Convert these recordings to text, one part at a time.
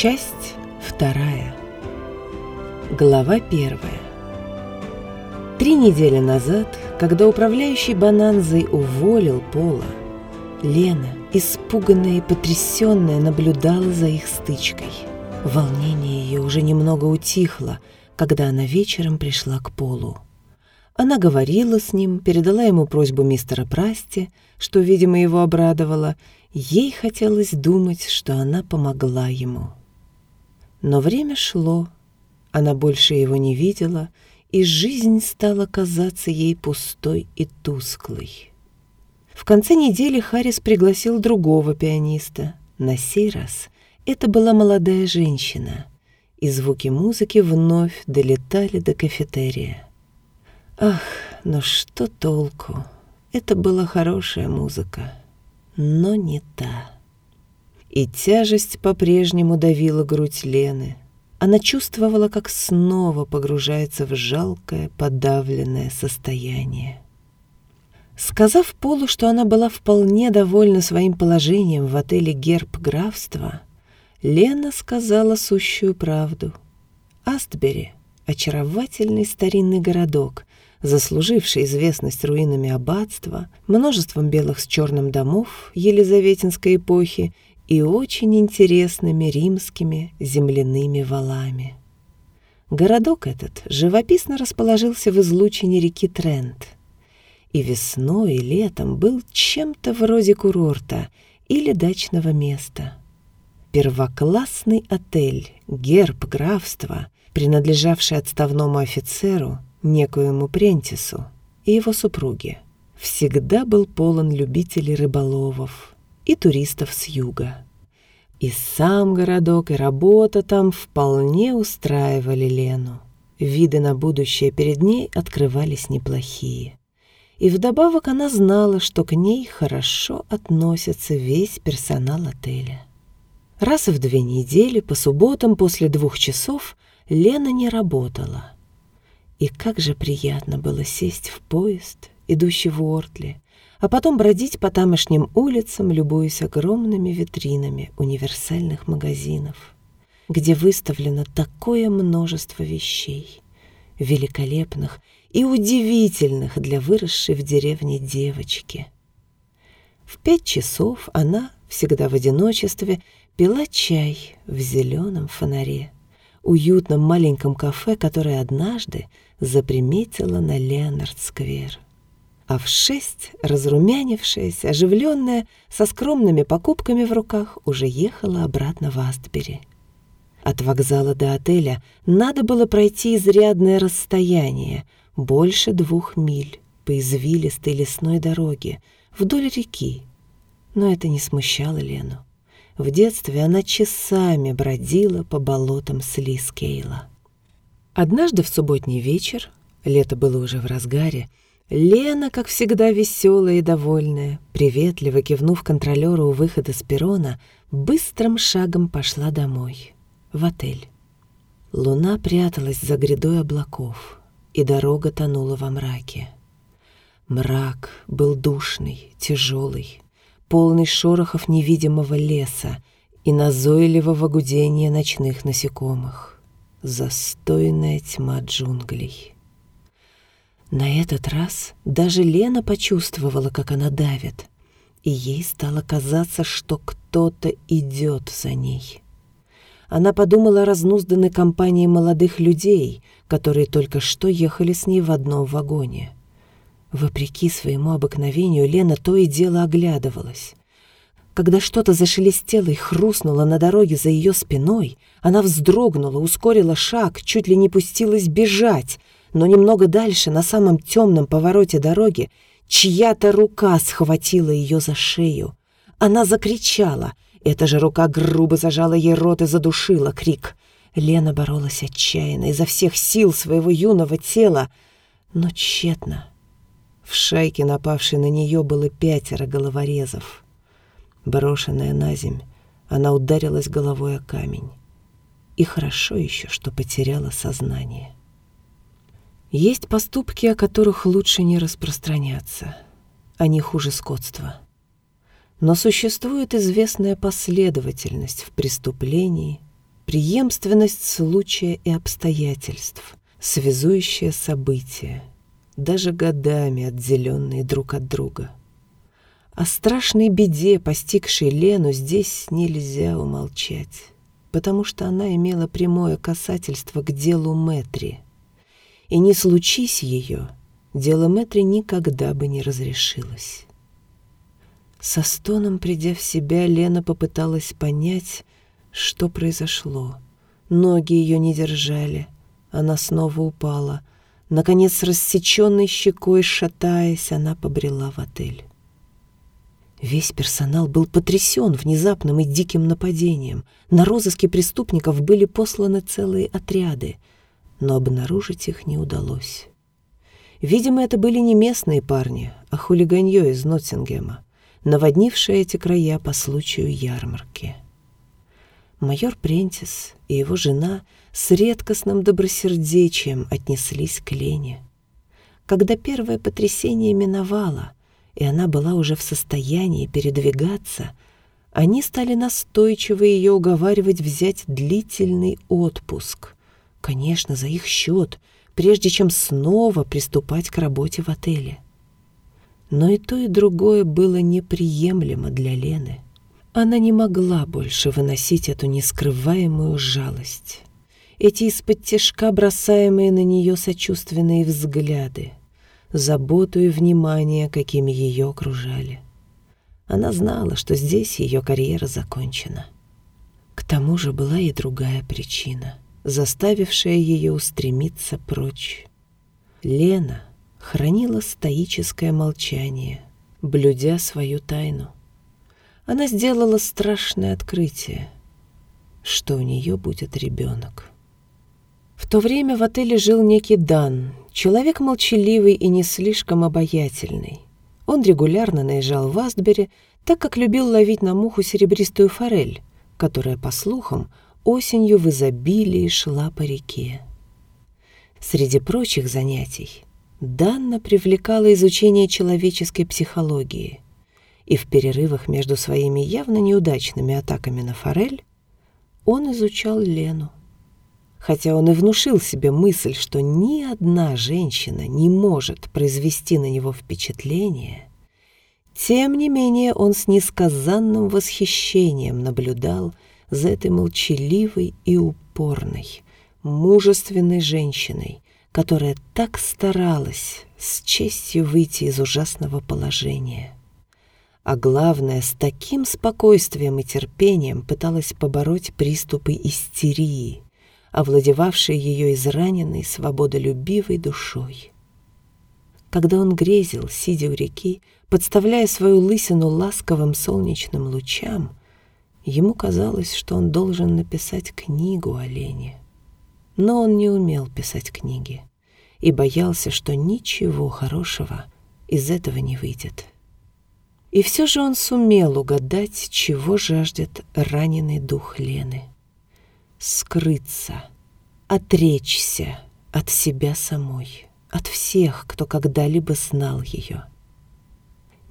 Часть вторая. Глава первая. Три недели назад, когда управляющий Бананзой уволил Пола, Лена, испуганная и потрясенная, наблюдала за их стычкой. Волнение ее уже немного утихло, когда она вечером пришла к Полу. Она говорила с ним, передала ему просьбу мистера Прасти, что, видимо, его обрадовало. Ей хотелось думать, что она помогла ему. Но время шло, она больше его не видела, и жизнь стала казаться ей пустой и тусклой. В конце недели Харрис пригласил другого пианиста. На сей раз это была молодая женщина, и звуки музыки вновь долетали до кафетерия. Ах, но что толку? Это была хорошая музыка, но не та и тяжесть по-прежнему давила грудь Лены. Она чувствовала, как снова погружается в жалкое, подавленное состояние. Сказав Полу, что она была вполне довольна своим положением в отеле «Герб графства», Лена сказала сущую правду. Астбери — очаровательный старинный городок, заслуживший известность руинами аббатства, множеством белых с черным домов Елизаветинской эпохи и очень интересными римскими земляными валами. Городок этот живописно расположился в излучине реки Трент, и весной и летом был чем-то вроде курорта или дачного места. Первоклассный отель, герб графства, принадлежавший отставному офицеру, некоему Прентису и его супруге, всегда был полон любителей рыболовов, и туристов с юга. И сам городок, и работа там вполне устраивали Лену. Виды на будущее перед ней открывались неплохие. И вдобавок она знала, что к ней хорошо относится весь персонал отеля. Раз в две недели по субботам после двух часов Лена не работала. И как же приятно было сесть в поезд, идущий в Уортли, а потом бродить по тамошним улицам, любуясь огромными витринами универсальных магазинов, где выставлено такое множество вещей, великолепных и удивительных для выросшей в деревне девочки. В пять часов она, всегда в одиночестве, пила чай в зеленом фонаре, уютном маленьком кафе, которое однажды заприметила на Леонард-сквер а в шесть, разрумянившаяся, оживленная, со скромными покупками в руках, уже ехала обратно в Астбери. От вокзала до отеля надо было пройти изрядное расстояние, больше двух миль, по извилистой лесной дороге, вдоль реки. Но это не смущало Лену. В детстве она часами бродила по болотам Слискейла. Однажды в субботний вечер, лето было уже в разгаре, Лена, как всегда веселая и довольная, приветливо кивнув контролеру у выхода с перрона, быстрым шагом пошла домой, в отель. Луна пряталась за грядой облаков, и дорога тонула во мраке. Мрак был душный, тяжелый, полный шорохов невидимого леса и назойливого гудения ночных насекомых. Застойная тьма джунглей. На этот раз даже Лена почувствовала, как она давит, и ей стало казаться, что кто-то идет за ней. Она подумала о разнузданной компании молодых людей, которые только что ехали с ней в одном вагоне. Вопреки своему обыкновению Лена то и дело оглядывалась. Когда что-то зашелестело и хрустнуло на дороге за ее спиной, она вздрогнула, ускорила шаг, чуть ли не пустилась бежать — но немного дальше, на самом темном повороте дороги, чья-то рука схватила ее за шею. Она закричала. Эта же рука грубо зажала ей рот и задушила крик. Лена боролась отчаянно изо всех сил своего юного тела, но тщетно. В шайке, напавшей на нее, было пятеро головорезов. Брошенная на земь, она ударилась головой о камень. И хорошо еще, что потеряла сознание. Есть поступки, о которых лучше не распространяться. Они хуже скотства. Но существует известная последовательность в преступлении, преемственность случая и обстоятельств, связующие события, даже годами отделенные друг от друга. О страшной беде, постигшей Лену, здесь нельзя умолчать, потому что она имела прямое касательство к делу Мэтри. И не случись ее, дело Мэтри никогда бы не разрешилось. Со стоном придя в себя, Лена попыталась понять, что произошло. Ноги ее не держали, она снова упала. Наконец, с рассеченной щекой, шатаясь, она побрела в отель. Весь персонал был потрясен внезапным и диким нападением. На розыски преступников были посланы целые отряды, но обнаружить их не удалось. Видимо, это были не местные парни, а хулиганье из Ноттингема, наводнившие эти края по случаю ярмарки. Майор Прентис и его жена с редкостным добросердечием отнеслись к Лене. Когда первое потрясение миновало — и она была уже в состоянии передвигаться, они стали настойчиво ее уговаривать взять длительный отпуск. Конечно, за их счет, прежде чем снова приступать к работе в отеле. Но и то, и другое было неприемлемо для Лены. Она не могла больше выносить эту нескрываемую жалость. Эти из-под тяжка бросаемые на нее сочувственные взгляды — заботу и внимание, какими ее окружали. Она знала, что здесь ее карьера закончена. К тому же была и другая причина, заставившая ее устремиться прочь. Лена хранила стоическое молчание, блюдя свою тайну. Она сделала страшное открытие, что у нее будет ребенок. В то время в отеле жил некий Дан, Человек молчаливый и не слишком обаятельный. Он регулярно наезжал в Астбери, так как любил ловить на муху серебристую форель, которая, по слухам, осенью в изобилии шла по реке. Среди прочих занятий Данна привлекала изучение человеческой психологии, и в перерывах между своими явно неудачными атаками на форель он изучал Лену хотя он и внушил себе мысль, что ни одна женщина не может произвести на него впечатление, тем не менее он с несказанным восхищением наблюдал за этой молчаливой и упорной, мужественной женщиной, которая так старалась с честью выйти из ужасного положения. А главное, с таким спокойствием и терпением пыталась побороть приступы истерии – овладевавшей ее израненной, свободолюбивой душой. Когда он грезил, сидя у реки, подставляя свою лысину ласковым солнечным лучам, ему казалось, что он должен написать книгу о Лене. Но он не умел писать книги и боялся, что ничего хорошего из этого не выйдет. И все же он сумел угадать, чего жаждет раненый дух Лены скрыться, отречься от себя самой, от всех, кто когда-либо знал ее.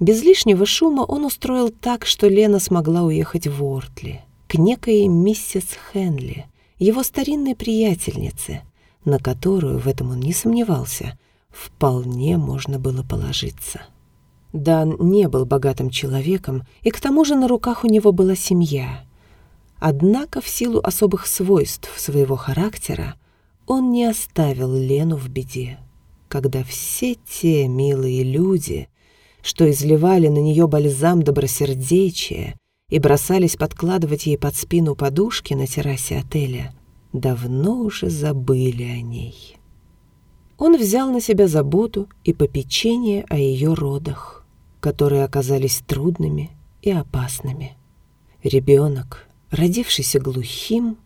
Без лишнего шума он устроил так, что Лена смогла уехать в Ортли, к некой миссис Хенли, его старинной приятельнице, на которую, в этом он не сомневался, вполне можно было положиться. Дан не был богатым человеком, и к тому же на руках у него была семья — Однако в силу особых свойств своего характера он не оставил Лену в беде, когда все те милые люди, что изливали на нее бальзам добросердечия и бросались подкладывать ей под спину подушки на террасе отеля, давно уже забыли о ней. Он взял на себя заботу и попечение о ее родах, которые оказались трудными и опасными. Ребенок, родившийся глухим,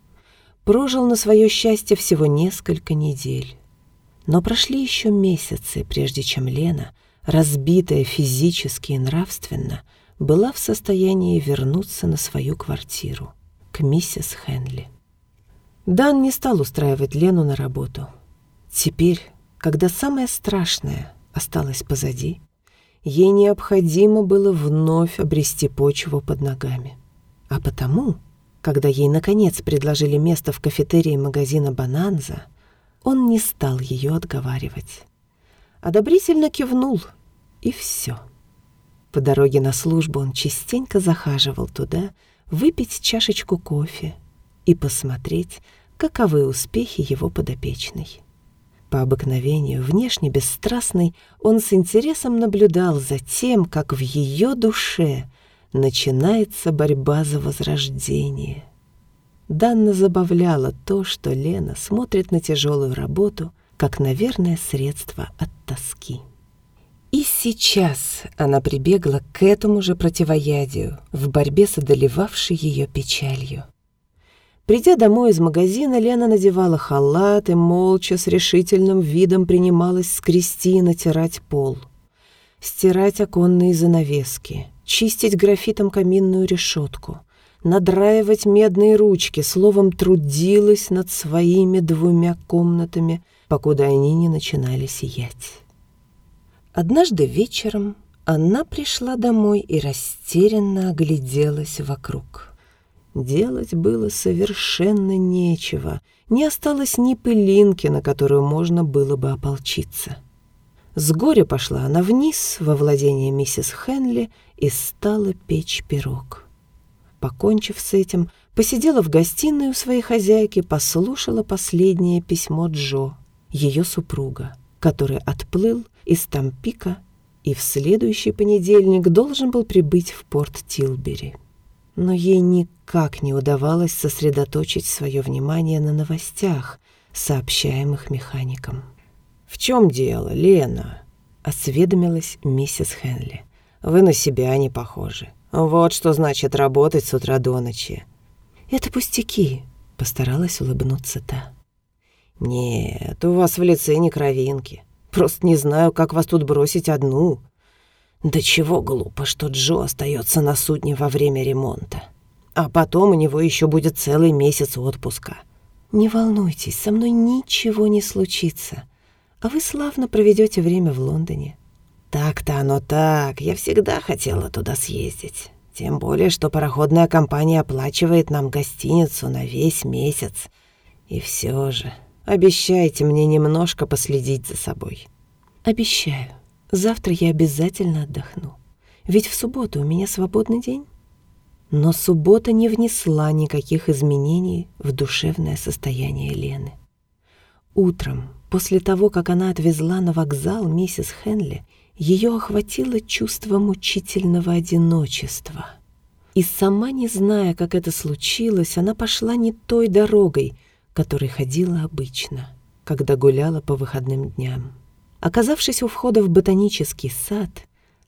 прожил на свое счастье всего несколько недель. Но прошли еще месяцы, прежде чем Лена, разбитая физически и нравственно, была в состоянии вернуться на свою квартиру, к миссис Хенли. Дан не стал устраивать Лену на работу. Теперь, когда самое страшное осталось позади, ей необходимо было вновь обрести почву под ногами. А потому когда ей наконец предложили место в кафетерии магазина «Бананза», он не стал ее отговаривать. Одобрительно кивнул, и все. По дороге на службу он частенько захаживал туда выпить чашечку кофе и посмотреть, каковы успехи его подопечной. По обыкновению, внешне бесстрастный, он с интересом наблюдал за тем, как в ее душе начинается борьба за возрождение. Данно забавляло то, что Лена смотрит на тяжелую работу, как, наверное, средство от тоски. И сейчас она прибегла к этому же противоядию в борьбе с одолевавшей ее печалью. Придя домой из магазина, Лена надевала халат и молча с решительным видом принималась скрести и натирать пол. Стирать оконные занавески, чистить графитом каминную решетку, надраивать медные ручки, словом, трудилась над своими двумя комнатами, покуда они не начинали сиять. Однажды вечером она пришла домой и растерянно огляделась вокруг. Делать было совершенно нечего, не осталось ни пылинки, на которую можно было бы ополчиться. С горя пошла она вниз во владение миссис Хенли и стала печь пирог. Покончив с этим, посидела в гостиной у своей хозяйки, послушала последнее письмо Джо, ее супруга, который отплыл из Тампика и в следующий понедельник должен был прибыть в порт Тилбери но ей никак не удавалось сосредоточить свое внимание на новостях, сообщаемых механиком. «В чем дело, Лена?» — осведомилась миссис Хенли. «Вы на себя не похожи. Вот что значит работать с утра до ночи». «Это пустяки», — постаралась улыбнуться та. «Нет, у вас в лице не кровинки. Просто не знаю, как вас тут бросить одну. Да чего глупо, что Джо остается на судне во время ремонта. А потом у него еще будет целый месяц отпуска. Не волнуйтесь, со мной ничего не случится. А вы славно проведете время в Лондоне. Так-то оно так. Я всегда хотела туда съездить. Тем более, что пароходная компания оплачивает нам гостиницу на весь месяц. И все же, обещайте мне немножко последить за собой. Обещаю. Завтра я обязательно отдохну. Ведь в субботу у меня свободный день. Но суббота не внесла никаких изменений в душевное состояние Лены. Утром, после того, как она отвезла на вокзал миссис Хенли, ее охватило чувство мучительного одиночества. И сама не зная, как это случилось, она пошла не той дорогой, которой ходила обычно, когда гуляла по выходным дням. Оказавшись у входа в ботанический сад,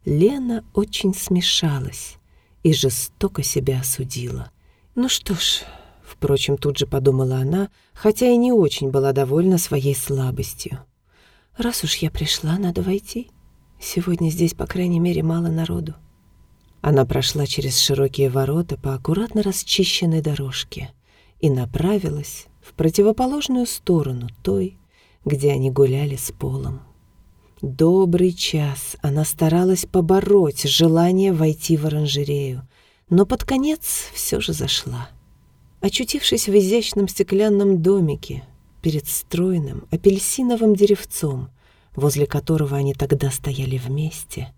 Лена очень смешалась и жестоко себя осудила. Ну что ж, впрочем, тут же подумала она, хотя и не очень была довольна своей слабостью. Раз уж я пришла, надо войти. Сегодня здесь, по крайней мере, мало народу. Она прошла через широкие ворота по аккуратно расчищенной дорожке и направилась в противоположную сторону той, где они гуляли с полом. Добрый час она старалась побороть желание войти в оранжерею, но под конец все же зашла. Очутившись в изящном стеклянном домике перед стройным апельсиновым деревцом, возле которого они тогда стояли вместе,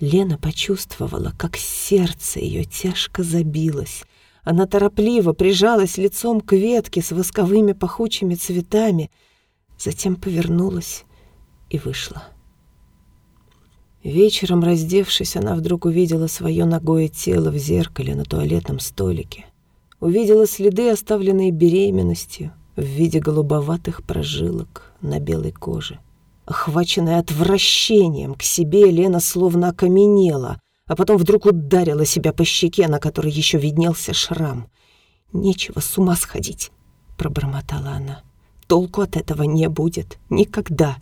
Лена почувствовала, как сердце ее тяжко забилось. Она торопливо прижалась лицом к ветке с восковыми пахучими цветами, затем повернулась и вышла. Вечером, раздевшись, она вдруг увидела свое ногое тело в зеркале на туалетном столике. Увидела следы, оставленные беременностью, в виде голубоватых прожилок на белой коже. Охваченная отвращением к себе, Лена словно окаменела, а потом вдруг ударила себя по щеке, на которой еще виднелся шрам. «Нечего с ума сходить», — пробормотала она. «Толку от этого не будет. Никогда».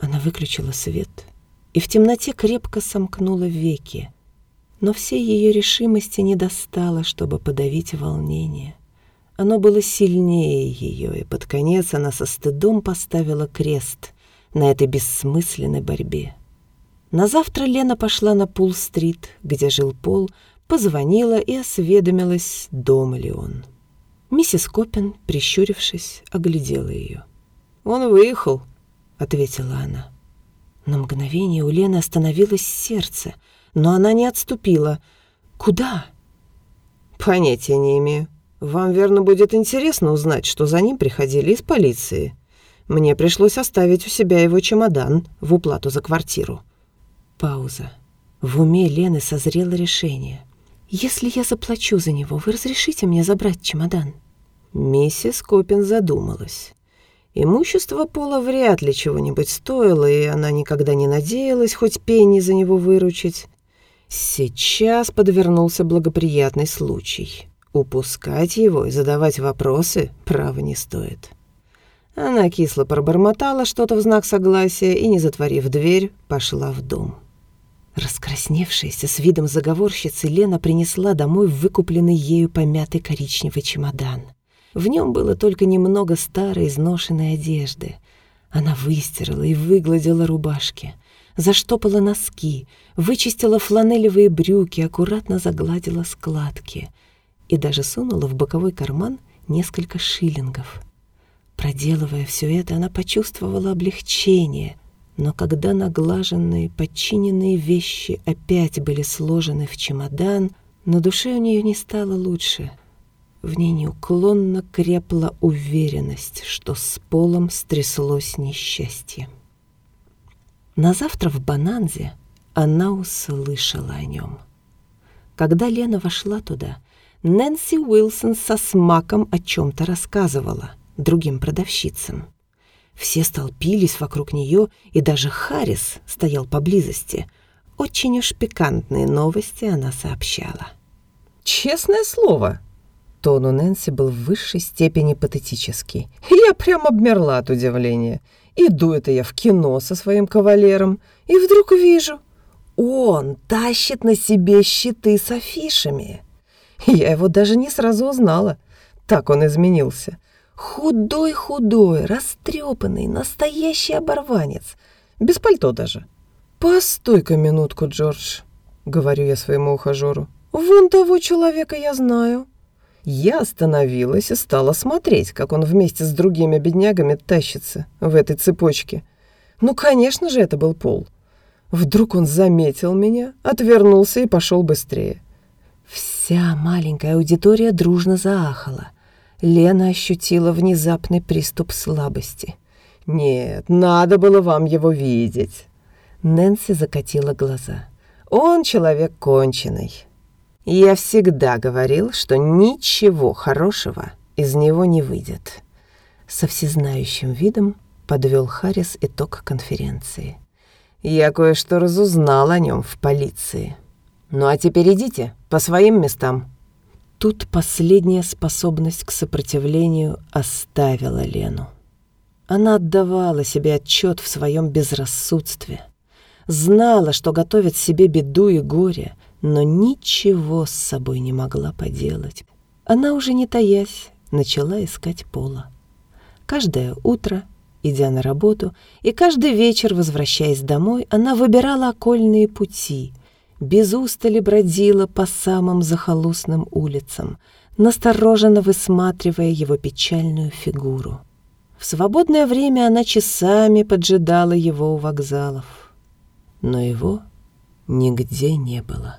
Она выключила свет и в темноте крепко сомкнула веки, но всей ее решимости не достало, чтобы подавить волнение. Оно было сильнее ее, и под конец она со стыдом поставила крест на этой бессмысленной борьбе. На завтра Лена пошла на Пул-стрит, где жил Пол, позвонила и осведомилась, дома ли он. Миссис Коппин, прищурившись, оглядела ее. «Он выехал», — ответила она. На мгновение у Лены остановилось сердце, но она не отступила. «Куда?» «Понятия не имею. Вам, верно, будет интересно узнать, что за ним приходили из полиции. Мне пришлось оставить у себя его чемодан в уплату за квартиру». Пауза. В уме Лены созрело решение. «Если я заплачу за него, вы разрешите мне забрать чемодан?» Миссис Копин задумалась. Имущество Пола вряд ли чего-нибудь стоило, и она никогда не надеялась хоть пенни за него выручить. Сейчас подвернулся благоприятный случай. Упускать его и задавать вопросы право не стоит. Она кисло пробормотала что-то в знак согласия и, не затворив дверь, пошла в дом. Раскрасневшаяся с видом заговорщицы, Лена принесла домой выкупленный ею помятый коричневый чемодан. В нем было только немного старой изношенной одежды. Она выстирала и выгладила рубашки, заштопала носки, вычистила фланелевые брюки, аккуратно загладила складки и даже сунула в боковой карман несколько шиллингов. Проделывая все это, она почувствовала облегчение — но когда наглаженные, подчиненные вещи опять были сложены в чемодан, на душе у нее не стало лучше. В ней неуклонно крепла уверенность, что с полом стряслось несчастье. На завтра в Бананзе она услышала о нем. Когда Лена вошла туда, Нэнси Уилсон со смаком о чем-то рассказывала другим продавщицам. Все столпились вокруг нее, и даже Харрис стоял поблизости. Очень уж пикантные новости она сообщала. «Честное слово!» Тон у Нэнси был в высшей степени патетический. «Я прям обмерла от удивления. Иду это я в кино со своим кавалером, и вдруг вижу, он тащит на себе щиты с афишами. Я его даже не сразу узнала. Так он изменился. Худой-худой, растрепанный, настоящий оборванец. Без пальто даже. «Постой-ка минутку, Джордж», — говорю я своему ухажеру. «Вон того человека я знаю». Я остановилась и стала смотреть, как он вместе с другими беднягами тащится в этой цепочке. Ну, конечно же, это был Пол. Вдруг он заметил меня, отвернулся и пошел быстрее. Вся маленькая аудитория дружно заахала. Лена ощутила внезапный приступ слабости. «Нет, надо было вам его видеть». Нэнси закатила глаза. «Он человек конченый. Я всегда говорил, что ничего хорошего из него не выйдет». Со всезнающим видом подвел Харрис итог конференции. «Я кое-что разузнал о нем в полиции. Ну а теперь идите по своим местам». Тут последняя способность к сопротивлению оставила Лену. Она отдавала себе отчет в своем безрассудстве, знала, что готовит себе беду и горе, но ничего с собой не могла поделать. Она уже не таясь начала искать Пола. Каждое утро, идя на работу, и каждый вечер, возвращаясь домой, она выбирала окольные пути, без устали бродила по самым захолустным улицам, настороженно высматривая его печальную фигуру. В свободное время она часами поджидала его у вокзалов, но его нигде не было.